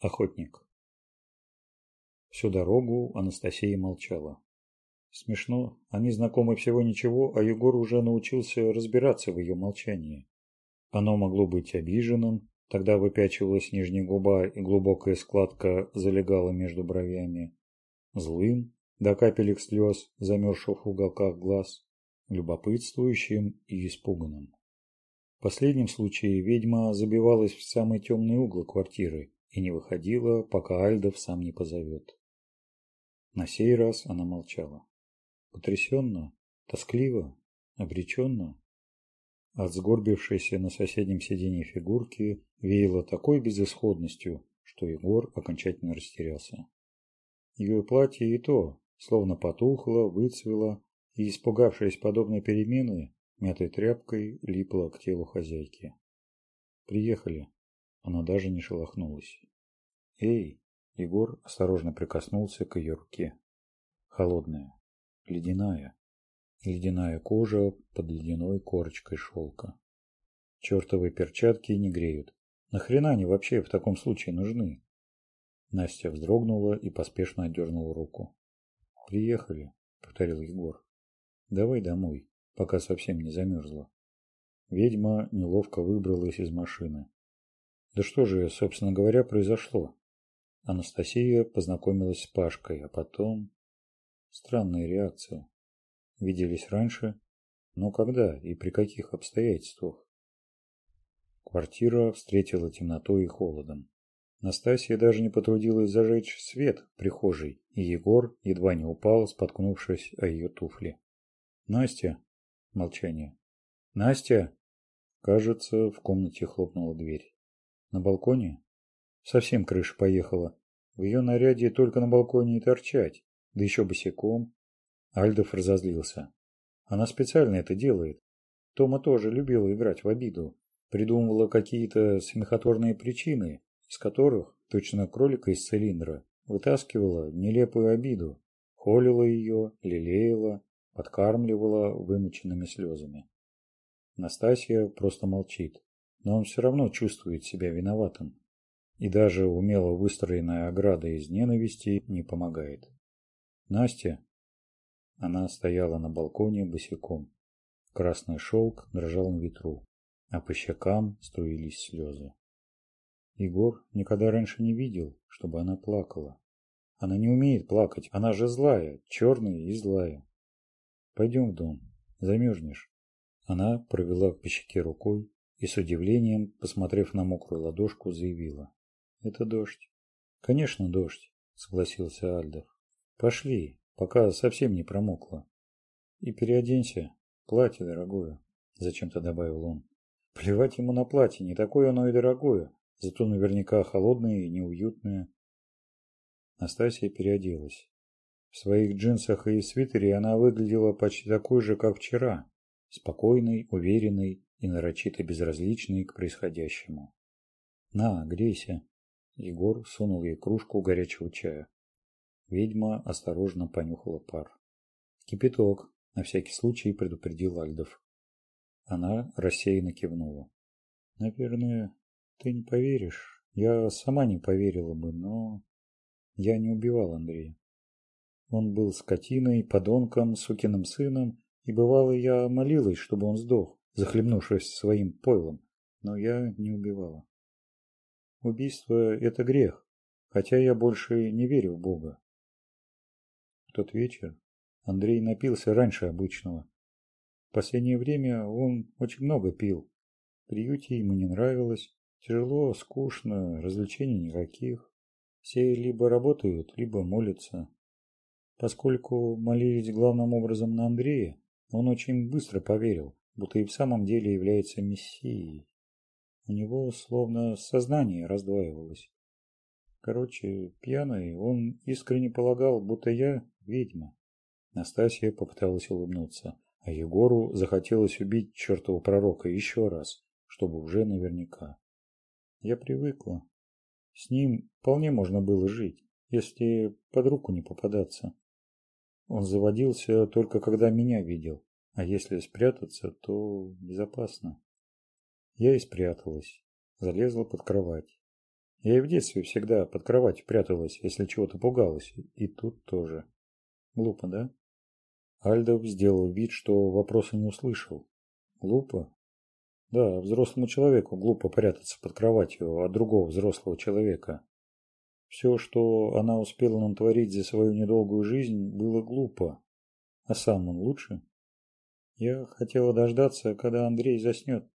охотник всю дорогу анастасия молчала смешно они знакомы всего ничего а егор уже научился разбираться в ее молчании оно могло быть обиженным тогда выпячивалась нижняя губа и глубокая складка залегала между бровями злым до капелек слез замерзших в уголках глаз любопытствующим и испуганным в последнем случае ведьма забивалась в самый темный угол квартиры и не выходила, пока Альдов сам не позовет. На сей раз она молчала. Потрясенно, тоскливо, обреченно. От сгорбившейся на соседнем сиденье фигурки веяло такой безысходностью, что Егор окончательно растерялся. Ее платье и то, словно потухло, выцвело, и, испугавшись подобной перемены, мятой тряпкой липло к телу хозяйки. «Приехали», она даже не шелохнулась. «Эй!» Егор осторожно прикоснулся к ее руке. Холодная, ледяная. Ледяная кожа под ледяной корочкой шелка. Чертовые перчатки не греют. Нахрена они вообще в таком случае нужны? Настя вздрогнула и поспешно отдернула руку. «Приехали», — повторил Егор. «Давай домой, пока совсем не замерзла». Ведьма неловко выбралась из машины. Да что же, собственно говоря, произошло? Анастасия познакомилась с Пашкой, а потом... Странная реакция. Виделись раньше, но когда и при каких обстоятельствах? Квартира встретила темнотой и холодом. Настасья даже не потрудилась зажечь свет в прихожей, и Егор едва не упал, споткнувшись о ее туфли. «Настя!» Молчание. «Настя!» Кажется, в комнате хлопнула дверь. На балконе? Совсем крыша поехала. В ее наряде только на балконе и торчать, да еще босиком. Альдов разозлился. Она специально это делает. Тома тоже любила играть в обиду. Придумывала какие-то смехотворные причины, из которых, точно кролика из цилиндра, вытаскивала нелепую обиду, холила ее, лелеяла, подкармливала вымученными слезами. Настасья просто молчит но он все равно чувствует себя виноватым. И даже умело выстроенная ограда из ненависти не помогает. Настя... Она стояла на балконе босиком. Красный шелк дрожал на ветру, а по щекам струились слезы. Егор никогда раньше не видел, чтобы она плакала. Она не умеет плакать, она же злая, черная и злая. Пойдем в дом, замерзнешь. Она провела по щеке рукой, и с удивлением, посмотрев на мокрую ладошку, заявила. «Это дождь». «Конечно, дождь», — согласился Альдов. «Пошли, пока совсем не промокла. И переоденься. Платье дорогое», — зачем-то добавил он. «Плевать ему на платье, не такое оно и дорогое, зато наверняка холодное и неуютное». Настасья переоделась. В своих джинсах и свитере она выглядела почти такой же, как вчера. Спокойной, уверенной, и нарочито безразличный к происходящему. «На, грейся!» Егор сунул ей кружку горячего чая. Ведьма осторожно понюхала пар. «Кипяток!» – на всякий случай предупредил Альдов. Она рассеянно кивнула. «Наверное, ты не поверишь. Я сама не поверила бы, но я не убивал Андрея. Он был скотиной, подонком, сукиным сыном, и бывало я молилась, чтобы он сдох захлебнувшись своим пойлом, но я не убивала. Убийство – это грех, хотя я больше не верю в Бога. В тот вечер Андрей напился раньше обычного. В последнее время он очень много пил. Приюте ему не нравилось, тяжело, скучно, развлечений никаких. Все либо работают, либо молятся. Поскольку молились главным образом на Андрея, он очень быстро поверил, будто и в самом деле является мессией. У него словно сознание раздваивалось. Короче, пьяный, он искренне полагал, будто я ведьма. Настасья попыталась улыбнуться, а Егору захотелось убить чертова пророка еще раз, чтобы уже наверняка. Я привыкла. С ним вполне можно было жить, если под руку не попадаться. Он заводился только когда меня видел, а если спрятаться, то безопасно. Я и спряталась. Залезла под кровать. Я и в детстве всегда под кровать пряталась, если чего-то пугалась. И тут тоже. Глупо, да? Альдов сделал вид, что вопроса не услышал. Глупо? Да, взрослому человеку глупо прятаться под кроватью от другого взрослого человека. Все, что она успела натворить за свою недолгую жизнь, было глупо. А сам он лучше? Я хотела дождаться, когда Андрей заснет.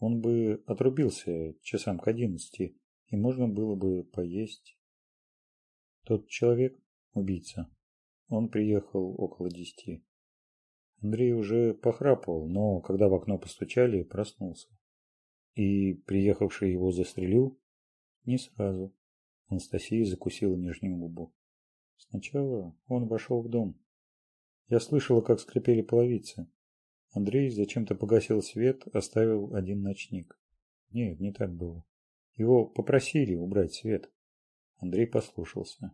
Он бы отрубился часам к одиннадцати, и можно было бы поесть. Тот человек – убийца. Он приехал около десяти. Андрей уже похрапывал, но когда в окно постучали, проснулся. И приехавший его застрелил? Не сразу. Анастасия закусила нижнюю губу. Сначала он вошел в дом. Я слышала, как скрипели половицы. Андрей зачем-то погасил свет, оставил один ночник. Нет, не так было. Его попросили убрать свет. Андрей послушался.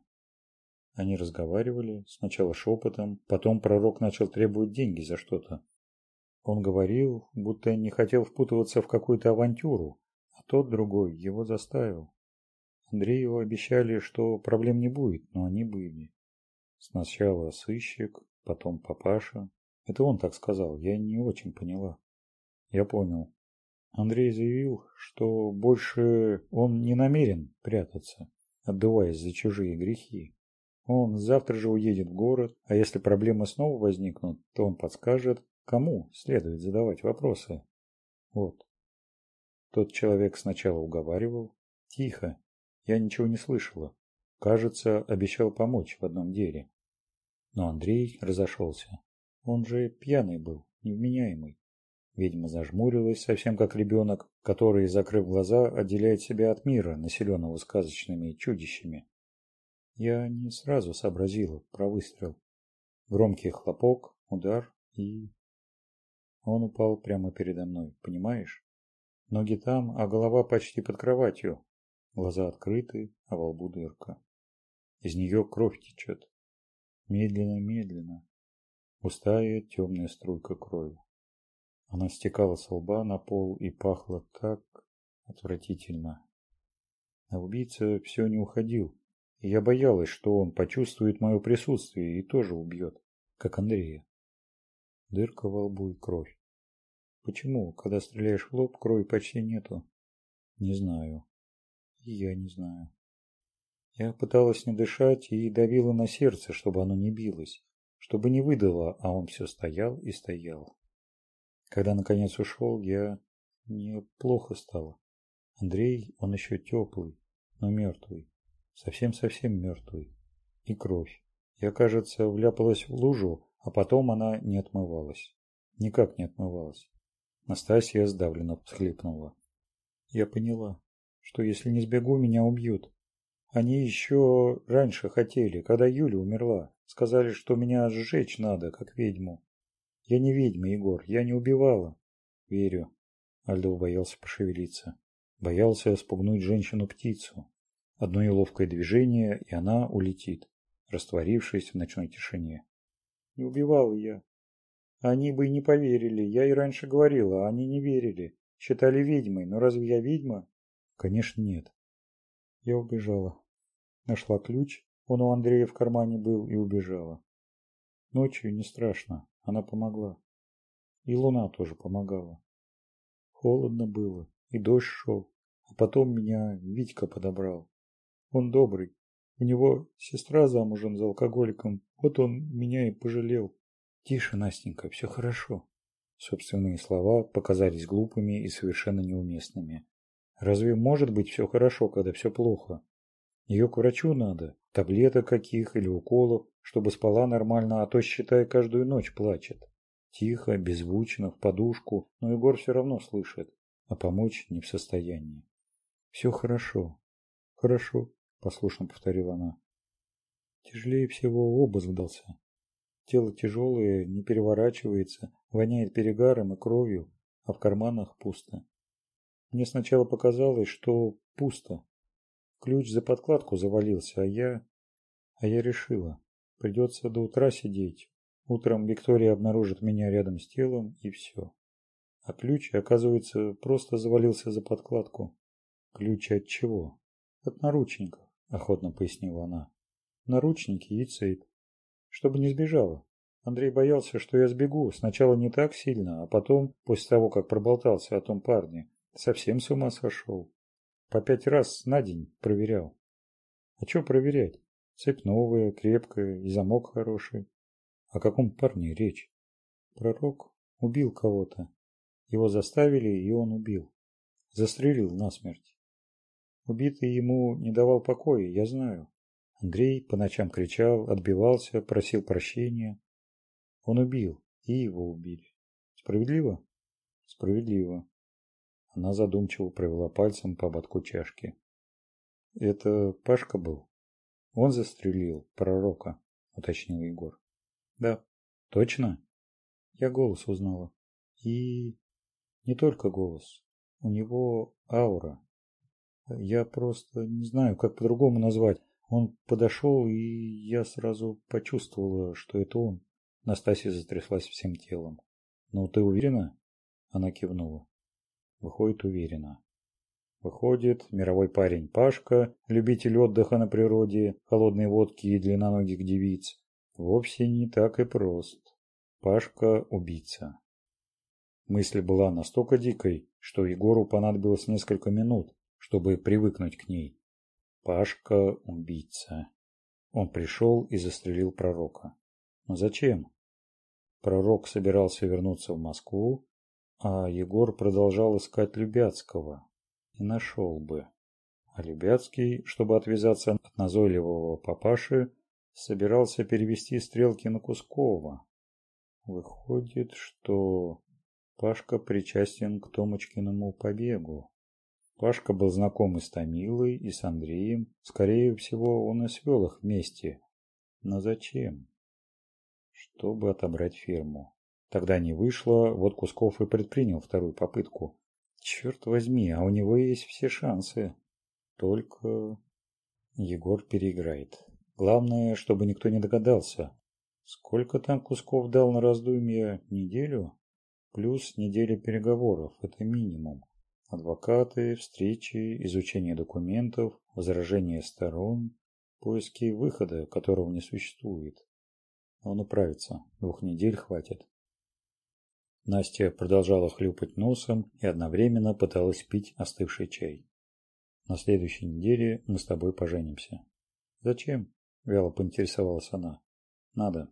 Они разговаривали, сначала шепотом, потом пророк начал требовать деньги за что-то. Он говорил, будто не хотел впутываться в какую-то авантюру, а тот другой его заставил. Андрею обещали, что проблем не будет, но они были. Сначала сыщик, потом папаша, это он так сказал. Я не очень поняла. Я понял. Андрей заявил, что больше он не намерен прятаться, отдуваясь за чужие грехи. Он завтра же уедет в город, а если проблемы снова возникнут, то он подскажет, кому следует задавать вопросы. Вот. Тот человек сначала уговаривал. Тихо. Я ничего не слышала. Кажется, обещал помочь в одном деле. Но Андрей разошелся. Он же пьяный был, невменяемый. Ведьма зажмурилась, совсем как ребенок, который, закрыв глаза, отделяет себя от мира, населенного сказочными чудищами. Я не сразу сообразила про выстрел. Громкий хлопок, удар и... Он упал прямо передо мной, понимаешь? Ноги там, а голова почти под кроватью. Глаза открыты, а во лбу дырка. Из нее кровь течет. Медленно-медленно, Густая темная струйка крови. Она стекала с лба на пол и пахла так отвратительно. А убийца все не уходил, и я боялась, что он почувствует мое присутствие и тоже убьет, как Андрея. Дырка во лбу и кровь. Почему, когда стреляешь в лоб, крови почти нету? Не знаю. И я не знаю. Я пыталась не дышать и давила на сердце, чтобы оно не билось чтобы не выдала, а он все стоял и стоял. Когда наконец ушел, я... Мне плохо стало. Андрей, он еще теплый, но мертвый. Совсем-совсем мертвый. И кровь. Я, кажется, вляпалась в лужу, а потом она не отмывалась. Никак не отмывалась. Настасья сдавленно всхлипнула. Я поняла, что если не сбегу, меня убьют. Они еще раньше хотели, когда Юля умерла. Сказали, что меня сжечь надо, как ведьму. Я не ведьма, Егор, я не убивала. Верю. Альдо боялся пошевелиться. Боялся спугнуть женщину-птицу. Одно неловкое движение, и она улетит, растворившись в ночной тишине. Не убивал я. Они бы и не поверили. Я и раньше говорила, они не верили. Считали ведьмой. Но разве я ведьма? Конечно, нет. Я убежала. Нашла ключ он у Андрея в кармане был и убежала. Ночью не страшно, она помогла. И луна тоже помогала. Холодно было, и дождь шел. А потом меня Витька подобрал. Он добрый. У него сестра замужем за алкоголиком. Вот он меня и пожалел. Тише, Настенька, все хорошо. Собственные слова показались глупыми и совершенно неуместными. Разве может быть все хорошо, когда все плохо? Ее к врачу надо, таблеток каких или уколов, чтобы спала нормально, а то, считай, каждую ночь плачет. Тихо, беззвучно, в подушку, но Егор все равно слышит, а помочь не в состоянии. «Все хорошо, хорошо», – послушно повторила она. Тяжелее всего обоз вдался. Тело тяжелое, не переворачивается, воняет перегаром и кровью, а в карманах пусто. Мне сначала показалось, что пусто, Ключ за подкладку завалился, а я... А я решила. Придется до утра сидеть. Утром Виктория обнаружит меня рядом с телом, и все. А ключ, оказывается, просто завалился за подкладку. Ключ от чего? От наручников, охотно пояснила она. Наручники и цепь. Чтобы не сбежала. Андрей боялся, что я сбегу. Сначала не так сильно, а потом, после того, как проболтался о том парне, совсем с ума сошел. По пять раз на день проверял. А что проверять? Цепь новая, крепкая и замок хороший. О каком парне речь? Пророк убил кого-то. Его заставили, и он убил. Застрелил насмерть. Убитый ему не давал покоя, я знаю. Андрей по ночам кричал, отбивался, просил прощения. Он убил, и его убили. Справедливо? Справедливо. Она задумчиво провела пальцем по ободку чашки. «Это Пашка был?» «Он застрелил пророка», — уточнил Егор. «Да». «Точно?» Я голос узнала. И не только голос. У него аура. Я просто не знаю, как по-другому назвать. Он подошел, и я сразу почувствовала, что это он. Настасья затряслась всем телом. «Ну, ты уверена?» Она кивнула выходит уверенно. Выходит, мировой парень Пашка, любитель отдыха на природе, холодной водки и длинноногих девиц, вовсе не так и прост. Пашка – убийца. Мысль была настолько дикой, что Егору понадобилось несколько минут, чтобы привыкнуть к ней. Пашка – убийца. Он пришел и застрелил пророка. Но зачем? Пророк собирался вернуться в Москву, а Егор продолжал искать Любяцкого и нашел бы. А Любяцкий, чтобы отвязаться от назойливого папаши, собирался перевести стрелки на Кускова. Выходит, что Пашка причастен к Томочкиному побегу. Пашка был знаком и с Томилой, и с Андреем. Скорее всего, он и свел их вместе. Но зачем? Чтобы отобрать фирму. Тогда не вышло, вот Кусков и предпринял вторую попытку. Черт возьми, а у него есть все шансы. Только Егор переиграет. Главное, чтобы никто не догадался. Сколько там Кусков дал на раздумье? Неделю? Плюс неделя переговоров. Это минимум. Адвокаты, встречи, изучение документов, возражения сторон, поиски выхода, которого не существует. Он управится. Двух недель хватит. Настя продолжала хлюпать носом и одновременно пыталась пить остывший чай. «На следующей неделе мы с тобой поженимся». «Зачем?» – вяло поинтересовалась она. «Надо».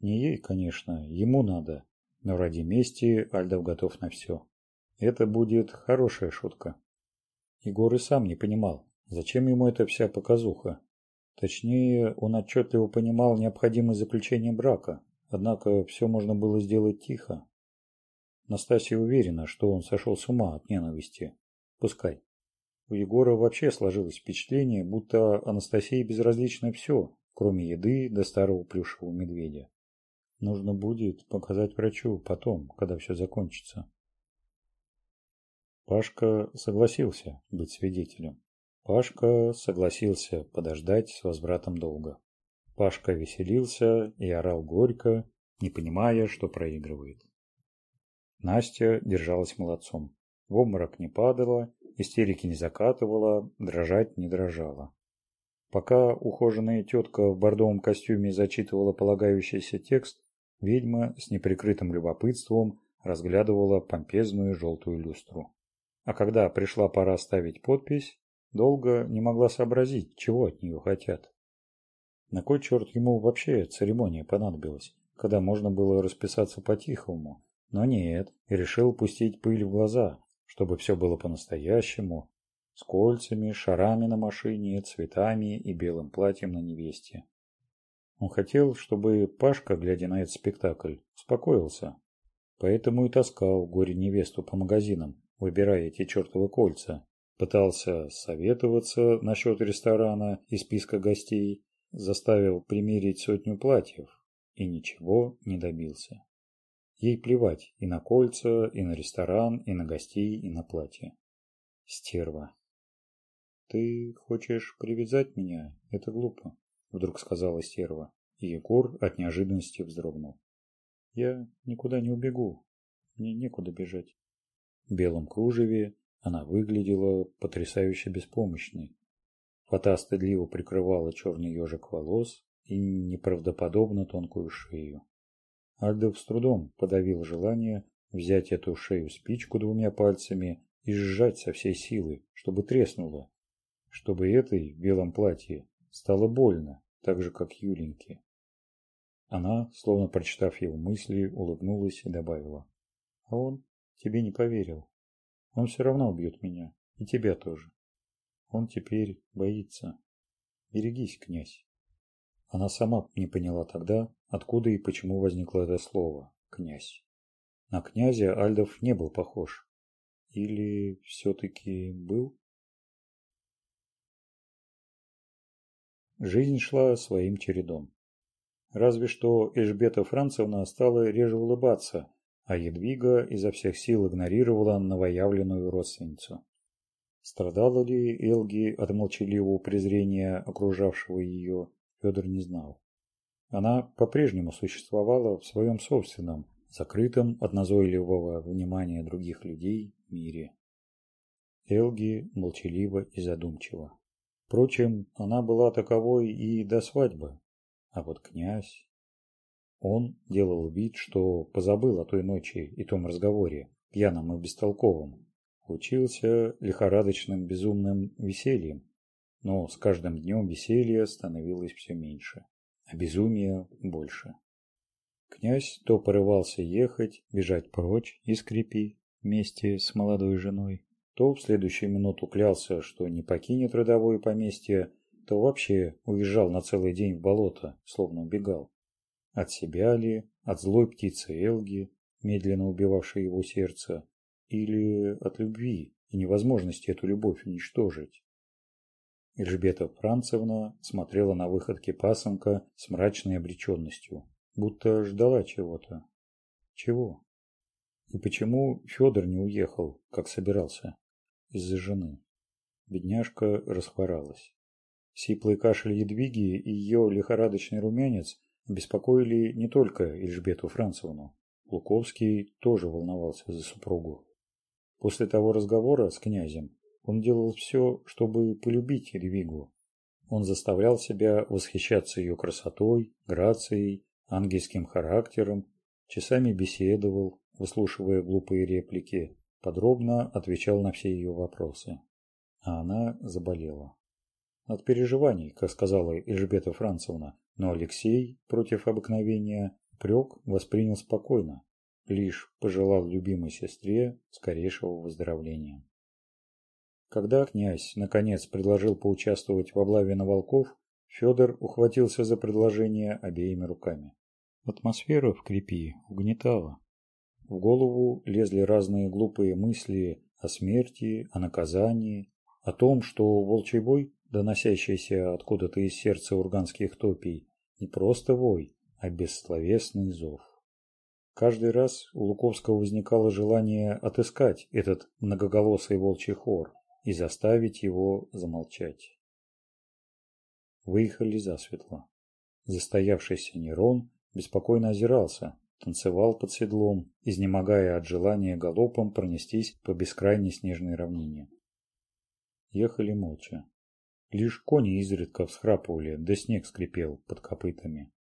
«Не ей, конечно, ему надо, но ради мести Альдов готов на все. Это будет хорошая шутка». Егор и сам не понимал, зачем ему эта вся показуха. Точнее, он отчетливо понимал необходимость заключения брака, однако все можно было сделать тихо, Настасья уверена, что он сошел с ума от ненависти. Пускай. У Егора вообще сложилось впечатление, будто Анастасии безразлично все, кроме еды до старого плюшевого медведя. Нужно будет показать врачу потом, когда все закончится. Пашка согласился быть свидетелем. Пашка согласился подождать с возвратом долга. Пашка веселился и орал горько, не понимая, что проигрывает. Настя держалась молодцом. В обморок не падала, истерики не закатывала, дрожать не дрожала. Пока ухоженная тетка в бордовом костюме зачитывала полагающийся текст, ведьма с неприкрытым любопытством разглядывала помпезную желтую люстру. А когда пришла пора ставить подпись, долго не могла сообразить, чего от нее хотят. На кой черт ему вообще церемония понадобилась, когда можно было расписаться по-тихому но нет, и решил пустить пыль в глаза, чтобы все было по-настоящему, с кольцами, шарами на машине, цветами и белым платьем на невесте. Он хотел, чтобы Пашка, глядя на этот спектакль, успокоился. Поэтому и таскал горе-невесту по магазинам, выбирая эти чертовы кольца. Пытался советоваться насчет ресторана и списка гостей, заставил примерить сотню платьев и ничего не добился. Ей плевать и на кольца, и на ресторан, и на гостей, и на платье. Стерва. «Ты хочешь привязать меня? Это глупо», — вдруг сказала стерва. И Егор от неожиданности вздрогнул. «Я никуда не убегу. Мне некуда бежать». В белом кружеве она выглядела потрясающе беспомощной. Фата стыдливо прикрывала черный ежик волос и неправдоподобно тонкую шею. Альдо с трудом подавил желание взять эту шею спичку двумя пальцами и сжать со всей силы, чтобы треснуло, чтобы этой в белом платье стало больно, так же, как Юленьке. Она, словно прочитав его мысли, улыбнулась и добавила. «А он тебе не поверил. Он все равно убьет меня, и тебя тоже. Он теперь боится. Берегись, князь». Она сама не поняла тогда, откуда и почему возникло это слово «князь». На князя Альдов не был похож. Или все-таки был? Жизнь шла своим чередом. Разве что Эжбета Францевна стала реже улыбаться, а Едвига изо всех сил игнорировала новоявленную родственницу. Страдала ли Элги от молчаливого презрения окружавшего ее, Федор не знал. Она по-прежнему существовала в своем собственном, закрытом от назойливого внимания других людей мире. Элги молчаливо и задумчиво. Впрочем, она была таковой и до свадьбы. А вот князь... Он делал вид, что позабыл о той ночи и том разговоре, пьяном и бестолковом. Учился лихорадочным безумным весельем, но с каждым днем веселье становилось все меньше, а безумие больше. Князь то порывался ехать, бежать прочь и крепи вместе с молодой женой, то в следующую минуту клялся, что не покинет родовое поместье, то вообще уезжал на целый день в болото, словно убегал. От себя ли, от злой птицы Элги, медленно убивавшей его сердце, или от любви и невозможности эту любовь уничтожить. Елжбета Францевна смотрела на выходки пасынка с мрачной обреченностью, будто ждала чего-то. Чего? И почему Федор не уехал, как собирался? Из-за жены. Бедняжка расхворалась. Сиплый кашель Едвиги и ее лихорадочный румянец беспокоили не только Ильжбету Францевну. Луковский тоже волновался за супругу. После того разговора с князем он делал все, чтобы полюбить Ревигу. Он заставлял себя восхищаться ее красотой, грацией, ангельским характером, часами беседовал, выслушивая глупые реплики, подробно отвечал на все ее вопросы. А она заболела. От переживаний, как сказала Эльжбета Францевна, но Алексей, против обыкновения, прек воспринял спокойно, лишь пожелал любимой сестре скорейшего выздоровления. Когда князь, наконец, предложил поучаствовать в облаве на волков, Федор ухватился за предложение обеими руками. Атмосфера в крепи угнетала. В голову лезли разные глупые мысли о смерти, о наказании, о том, что волчий бой, доносящийся откуда-то из сердца урганских топий, не просто вой, а бессловесный зов. Каждый раз у Луковского возникало желание отыскать этот многоголосый волчий хор, и заставить его замолчать. Выехали засветло. Застоявшийся Нерон беспокойно озирался, танцевал под седлом, изнемогая от желания галопом пронестись по бескрайней снежной равнине. Ехали молча. Лишь кони изредка всхрапывали, да снег скрипел под копытами.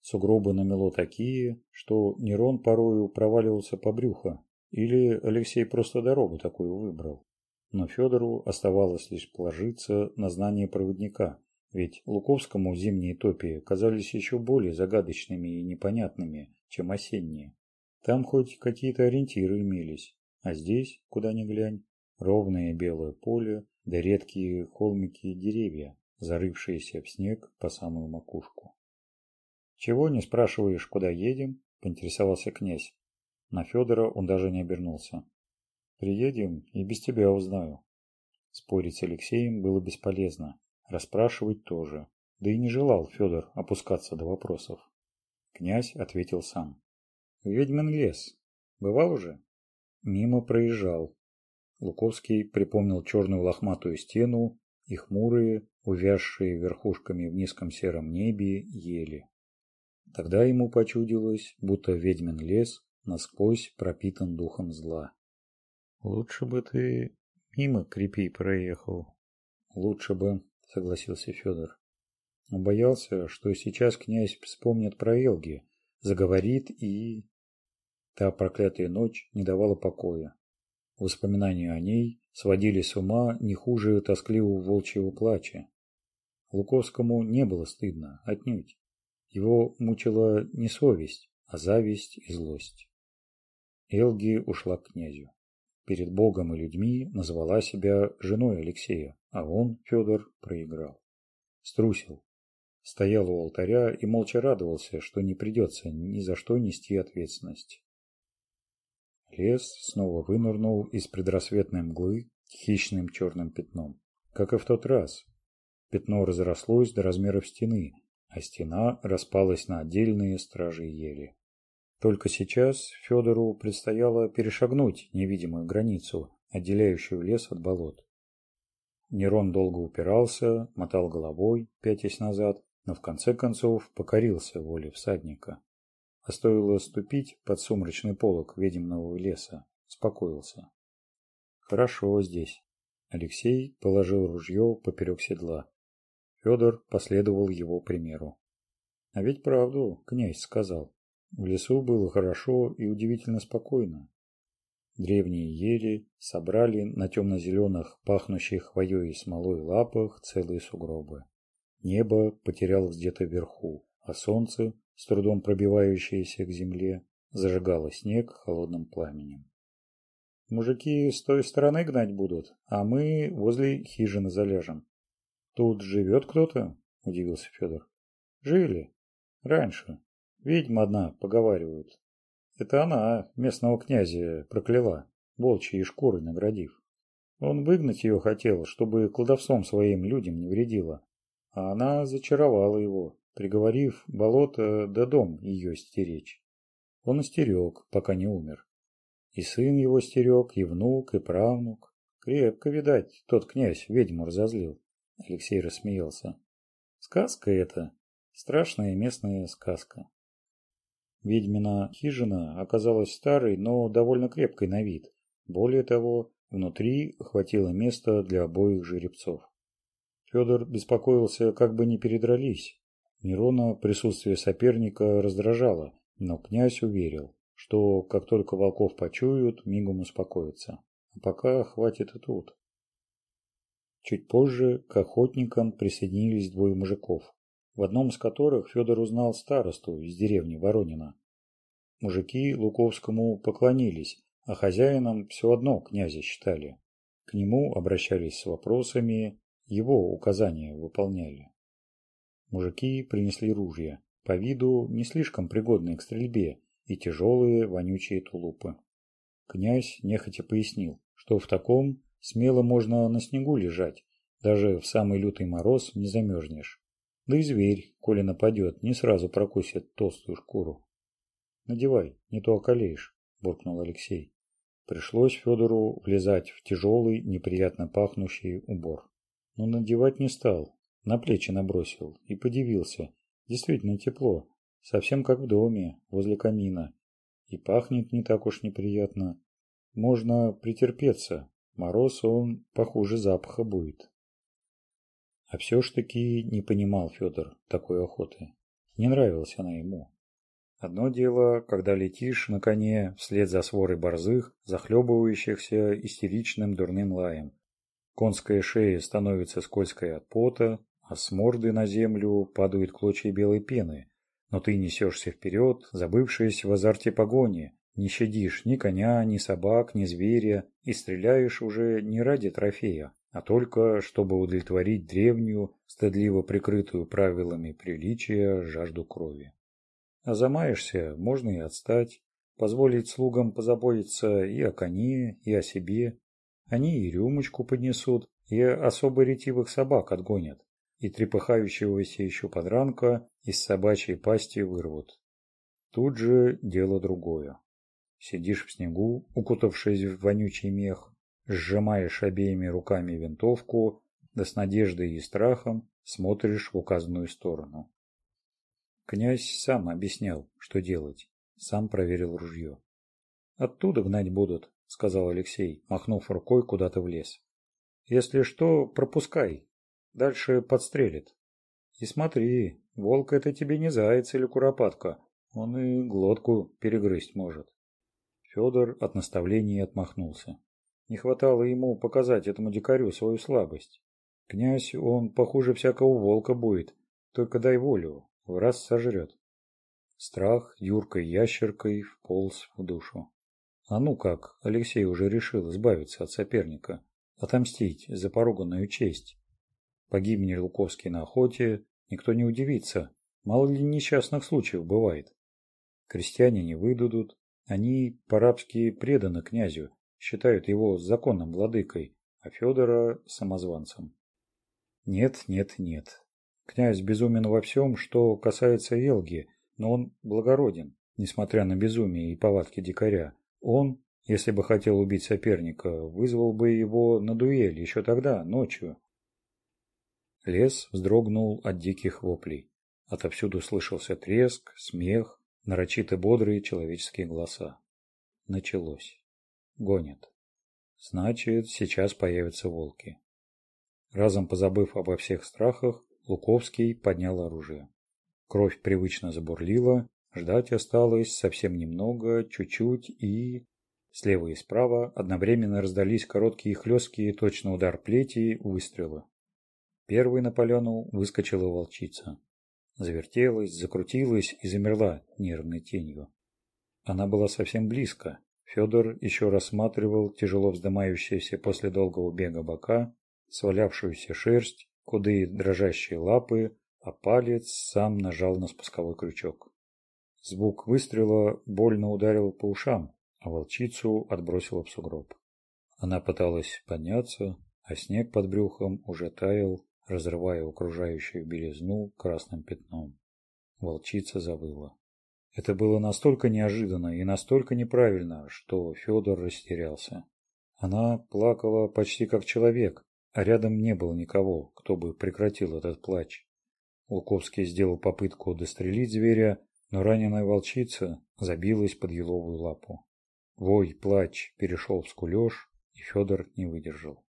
Сугробы намело такие, что Нерон порою проваливался по брюхо, или Алексей просто дорогу такую выбрал. Но Федору оставалось лишь положиться на знание проводника, ведь Луковскому зимние топи казались еще более загадочными и непонятными, чем осенние. Там хоть какие-то ориентиры имелись, а здесь, куда ни глянь, ровное белое поле да редкие холмики и деревья, зарывшиеся в снег по самую макушку. «Чего не спрашиваешь, куда едем?» – поинтересовался князь. На Федора он даже не обернулся приедем и без тебя узнаю. Спорить с алексеем было бесполезно. Расспрашивать тоже. Да и не желал федор опускаться до вопросов. Князь ответил сам. Ведьмин лес. Бывал уже? Мимо проезжал. Луковский припомнил черную лохматую стену и хмурые увязшие верхушками в низком сером небе ели. Тогда ему почудилось будто ведьмин лес насквозь пропитан духом зла лучше бы ты мимо крепи проехал лучше бы согласился федор боялся что сейчас князь вспомнит про элги заговорит и та проклятая ночь не давала покоя воспоминания о ней сводили с ума не хуже тоскливого волчьего плача луковскому не было стыдно отнюдь его мучила не совесть а зависть и злость элги ушла к князю перед Богом и людьми назвала себя женой Алексея, а он, Федор, проиграл. Струсил. Стоял у алтаря и молча радовался, что не придется ни за что нести ответственность. Лес снова вынырнул из предрассветной мглы хищным черным пятном. Как и в тот раз. Пятно разрослось до размеров стены, а стена распалась на отдельные стражи ели. Только сейчас Федору предстояло перешагнуть невидимую границу, отделяющую лес от болот. Нерон долго упирался, мотал головой, пятясь назад, но в конце концов покорился воле всадника. А стоило ступить под сумрачный полог ведьмного леса, спокоился. «Хорошо здесь». Алексей положил ружье поперек седла. Федор последовал его примеру. А ведь правду князь сказал. В лесу было хорошо и удивительно спокойно. Древние ели собрали на темно-зеленых, пахнущих хвоей и смолой лапах целые сугробы. Небо потерялось где-то вверху, а солнце, с трудом пробивающееся к земле, зажигало снег холодным пламенем. Мужики с той стороны гнать будут, а мы возле хижины заляжем. Тут живет кто-то? Удивился Федор. Жили. Раньше. Ведьма одна поговаривают. Это она местного князя прокляла, волчьей шкурой наградив. Он выгнать ее хотел, чтобы кладовцом своим людям не вредила. А она зачаровала его, приговорив болото до да дом ее стеречь. Он истерег, пока не умер. И сын его стерег, и внук, и правнук. Крепко, видать, тот князь ведьму разозлил. Алексей рассмеялся. Сказка это. Страшная местная сказка. Ведьмина хижина оказалась старой, но довольно крепкой на вид. Более того, внутри хватило места для обоих жеребцов. Федор беспокоился, как бы не передрались. Мирона присутствие соперника раздражало, но князь уверил, что как только волков почуют, мигом успокоятся. А пока хватит и тут. Чуть позже к охотникам присоединились двое мужиков в одном из которых Федор узнал старосту из деревни Воронина. Мужики Луковскому поклонились, а хозяином все одно князя считали. К нему обращались с вопросами, его указания выполняли. Мужики принесли ружья, по виду не слишком пригодные к стрельбе, и тяжелые вонючие тулупы. Князь нехотя пояснил, что в таком смело можно на снегу лежать, даже в самый лютый мороз не замерзнешь да и зверь, коли нападет, не сразу прокусит толстую шкуру. «Надевай, не то околеешь», – буркнул Алексей. Пришлось Федору влезать в тяжелый, неприятно пахнущий убор. Но надевать не стал, на плечи набросил и подивился. Действительно тепло, совсем как в доме, возле камина. И пахнет не так уж неприятно. Можно претерпеться, мороз он похуже запаха будет а все ж таки не понимал федор такой охоты. Не нравилась она ему. Одно дело когда летишь на коне вслед за сворой борзых захлебывающихся истеричным дурным лаем. Конская шея становится скользкой от пота а с морды на землю падают клочья белой пены. Но ты несешься вперед забывшись в азарте погони. Не щадишь ни коня ни собак ни зверя и стреляешь уже не ради трофея а только чтобы удовлетворить древнюю, стыдливо прикрытую правилами приличия, жажду крови. А замаешься, можно и отстать, позволить слугам позаботиться и о коне, и о себе. Они и рюмочку поднесут, и особо ретивых собак отгонят, и трепыхающегося еще подранка из собачьей пасти вырвут. Тут же дело другое. Сидишь в снегу, укутавшись в вонючий мех, сжимаешь обеими руками винтовку, да с надеждой и страхом смотришь в указанную сторону. Князь сам объяснял, что делать, сам проверил ружье. «Оттуда гнать будут», — сказал Алексей, махнув рукой куда-то в лес. «Если что, пропускай, дальше подстрелит. И смотри, волк это тебе не заяц или куропатка, он и глотку перегрызть может». Федор от наставлений отмахнулся. Не хватало ему показать этому дикарю свою слабость. Князь, он похуже всякого волка будет, только дай волю, в раз сожрет. Страх Юркой ящеркой вполз в душу. А ну как, Алексей уже решил избавиться от соперника, отомстить за поруганную честь. Погибни Луковский на охоте, никто не удивится, мало ли несчастных случаев бывает. Крестьяне не выдадут, они по-рабски преданы князю, считают его законным владыкой, а Федора – самозванцем. Нет, нет, нет. Князь безумен во всем, что касается Елги, но он благороден, несмотря на безумие и повадки дикаря. Он, если бы хотел убить соперника, вызвал бы его на дуэль еще тогда, ночью. Лес вздрогнул от диких воплей. Отовсюду слышался треск, смех, нарочито бодрые человеческие голоса. Началось гонит. Значит, сейчас появятся волки. Разом позабыв обо всех страхах, Луковский поднял оружие. Кровь привычно забурлила, ждать осталось совсем немного, чуть-чуть и... Слева и справа одновременно раздались короткие хлесткие, точно удар плети, выстрелы. Первый на полену выскочила волчица. Завертелась, закрутилась и замерла нервной тенью. Она была совсем близко, Федор еще рассматривал тяжело вздымающиеся после долгого бега бока, свалявшуюся шерсть, кудые дрожащие лапы, а палец сам нажал на спусковой крючок. Звук выстрела больно ударил по ушам, а волчицу отбросило в сугроб. Она пыталась подняться, а снег под брюхом уже таял, разрывая окружающую белизну красным пятном. Волчица завыла. Это было настолько неожиданно и настолько неправильно, что Федор растерялся. Она плакала почти как человек, а рядом не было никого, кто бы прекратил этот плач. Луковский сделал попытку дострелить зверя, но раненая волчица забилась под еловую лапу. Вой, плач перешел в скулеж, и Федор не выдержал.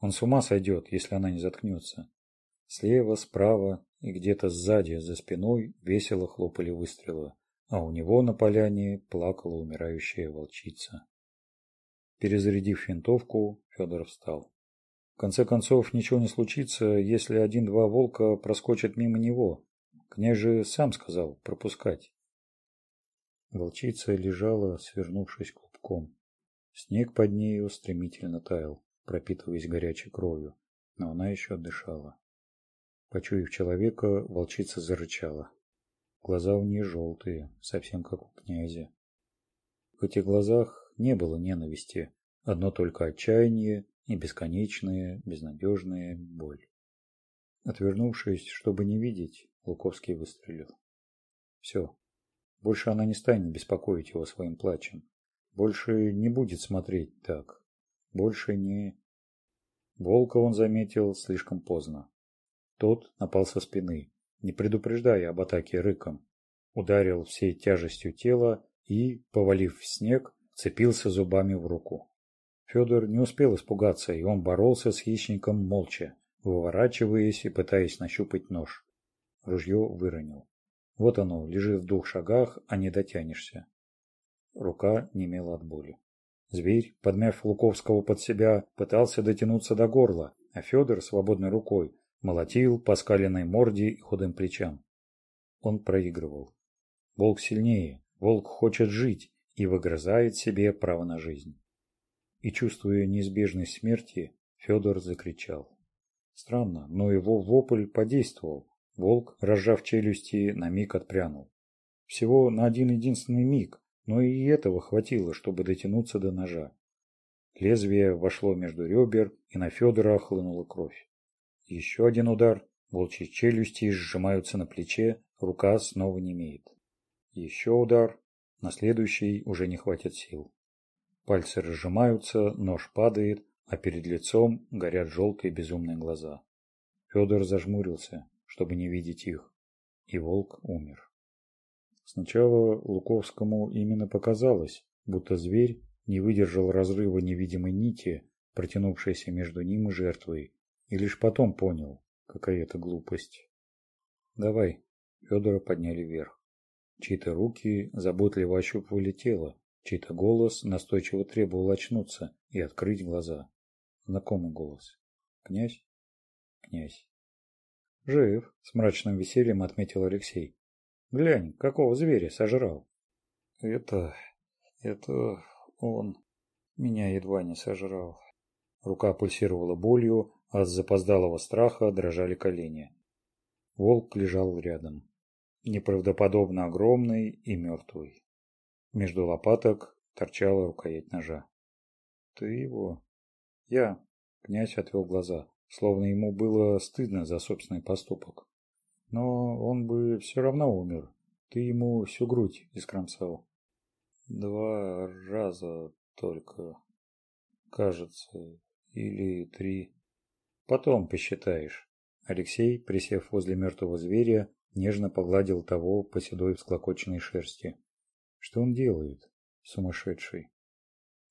Он с ума сойдет, если она не заткнется. Слева, справа и где-то сзади, за спиной, весело хлопали выстрелы а у него на поляне плакала умирающая волчица. Перезарядив винтовку, Федор встал. В конце концов, ничего не случится, если один-два волка проскочат мимо него. Князь же сам сказал пропускать. Волчица лежала, свернувшись клубком. Снег под нею стремительно таял, пропитываясь горячей кровью, но она еще дышала. Почуяв человека, волчица зарычала. Глаза у нее желтые, совсем как у князя. В этих глазах не было ненависти, одно только отчаяние и бесконечная, безнадежная боль. Отвернувшись, чтобы не видеть, Луковский выстрелил. Все. Больше она не станет беспокоить его своим плачем. Больше не будет смотреть так. Больше не... Волка он заметил слишком поздно. Тот напал со спины, не предупреждая об а атаке рыком. Ударил всей тяжестью тела и, повалив в снег, цепился зубами в руку. Федор не успел испугаться, и он боролся с хищником молча, выворачиваясь и пытаясь нащупать нож. Ружье выронил. Вот оно, лежит в двух шагах, а не дотянешься. Рука немела от боли. Зверь, подмяв Луковского под себя, пытался дотянуться до горла, а Федор свободной рукой молотил по скаленной морде и худым плечам. Он проигрывал. Волк сильнее, волк хочет жить и выгрызает себе право на жизнь. И, чувствуя неизбежность смерти, Федор закричал. Странно, но его вопль подействовал. Волк, разжав челюсти, на миг отпрянул. Всего на один единственный миг, но и этого хватило, чтобы дотянуться до ножа. Лезвие вошло между ребер, и на Федора хлынула кровь. Еще один удар. Волчьи челюсти сжимаются на плече, рука снова не имеет. Еще удар. На следующий уже не хватит сил. Пальцы разжимаются, нож падает, а перед лицом горят желтые безумные глаза. Федор зажмурился, чтобы не видеть их, и волк умер. Сначала Луковскому именно показалось, будто зверь не выдержал разрыва невидимой нити, протянувшейся между ним и жертвой, и лишь потом понял, какая это глупость. «Давай!» — Федора подняли вверх. Чьи-то руки заботливо ощупывали тело, чей-то голос настойчиво требовал очнуться и открыть глаза. Знакомый голос. «Князь? Князь!» «Жив!» — с мрачным весельем отметил Алексей. «Глянь, какого зверя сожрал!» «Это... это... он...» Меня едва не сожрал. Рука пульсировала болью, от запоздалого страха дрожали колени. Волк лежал рядом, неправдоподобно огромный и мертвый. Между лопаток торчала рукоять ножа. «Ты его?» «Я», — князь отвел глаза, словно ему было стыдно за собственный поступок. «Но он бы все равно умер. Ты ему всю грудь искромсал». «Два раза только, кажется, или три» потом посчитаешь. Алексей присев возле мертвого зверя нежно погладил того по седой всклокоченной шерсти. Что он делает сумасшедший?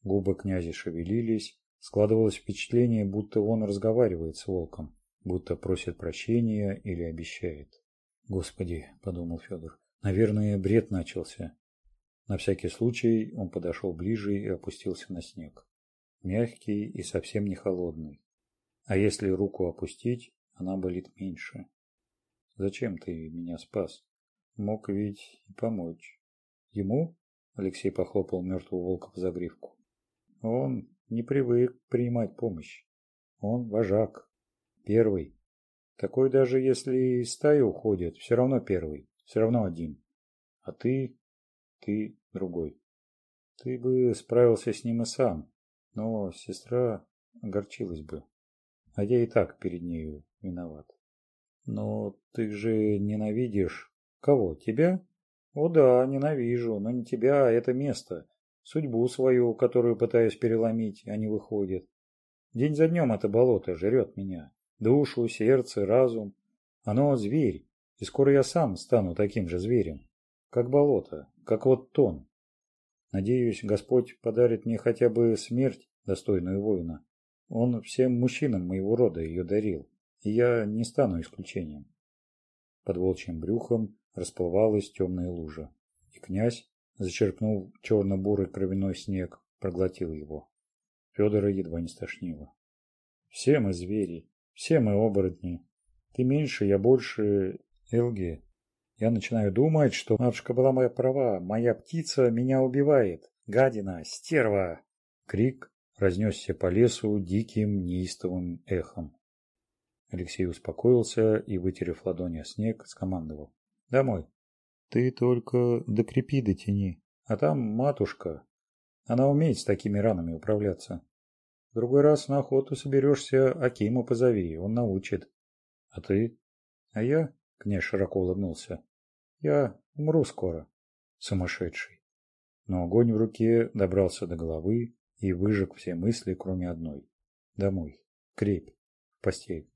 Губы князя шевелились. Складывалось впечатление будто он разговаривает с волком будто просит прощения или обещает. Господи подумал федор наверное бред начался. На всякий случай он подошел ближе и опустился на снег. Мягкий и совсем не холодный а если руку опустить она болит меньше. Зачем ты меня спас? Мог ведь и помочь. Ему? Алексей похлопал мертвого волка по загривку. Он не привык принимать помощь. Он вожак. Первый. Такой даже если из стаи уходит все равно первый все равно один. А ты? Ты другой. Ты бы справился с ним и сам но сестра огорчилась бы а я и так перед нею виноват. Но ты же ненавидишь... Кого? Тебя? О да, ненавижу, но не тебя, а это место. Судьбу свою, которую пытаюсь переломить, а не выходит. День за днем это болото жрет меня. Душу, сердце, разум. Оно зверь, и скоро я сам стану таким же зверем. Как болото, как вот тон. Надеюсь, Господь подарит мне хотя бы смерть, достойную воина. Он всем мужчинам моего рода ее дарил, и я не стану исключением. Под волчьим брюхом расплывалась темная лужа, и князь зачеркнул черно-бурый кровяной снег, проглотил его. Федора едва не стошнило. «Все мы звери, все мы оборотни. Ты меньше, я больше, Элги. Я начинаю думать, что матушка была моя права, моя птица меня убивает. Гадина, стерва!» Крик разнесся по лесу диким неистовым эхом. Алексей успокоился и, вытерев ладони о снег, скомандовал. «Домой!» «Ты только до крепи дотяни, а там матушка. Она умеет с такими ранами управляться. В другой раз на охоту соберешься, Акима позови, он научит. А ты?» «А я?» — князь широко улыбнулся. «Я умру скоро, сумасшедший». Но огонь в руке добрался до головы, и выжег все мысли, кроме одной – домой, крепь, в постель.